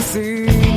see.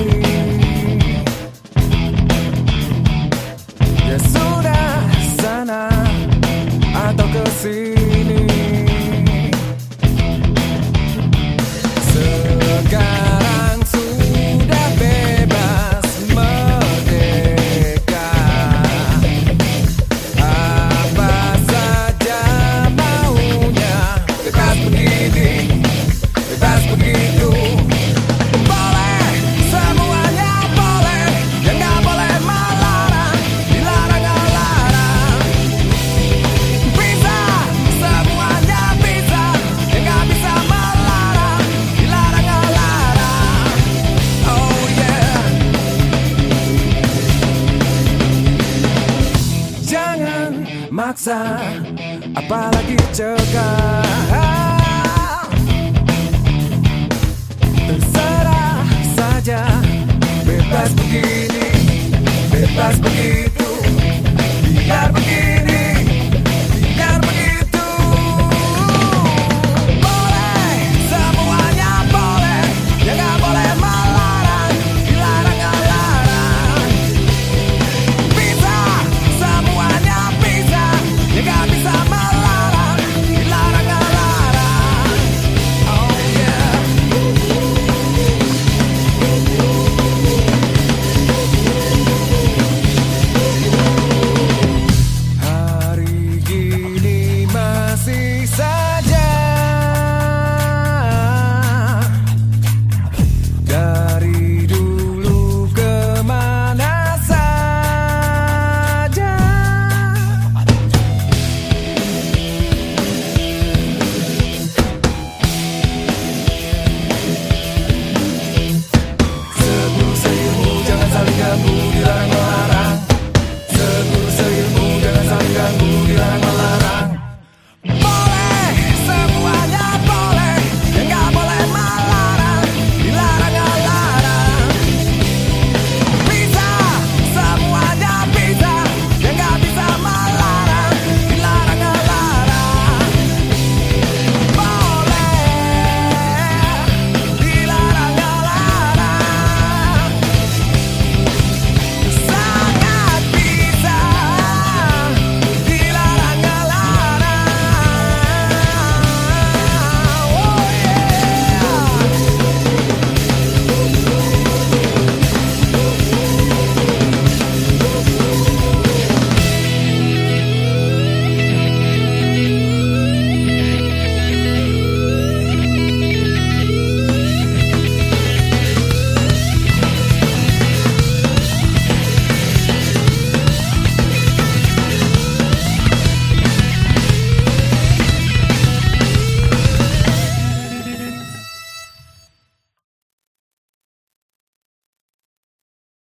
Paksa Apalagi cegah. Terserah saja Bebas begini Bebas begitu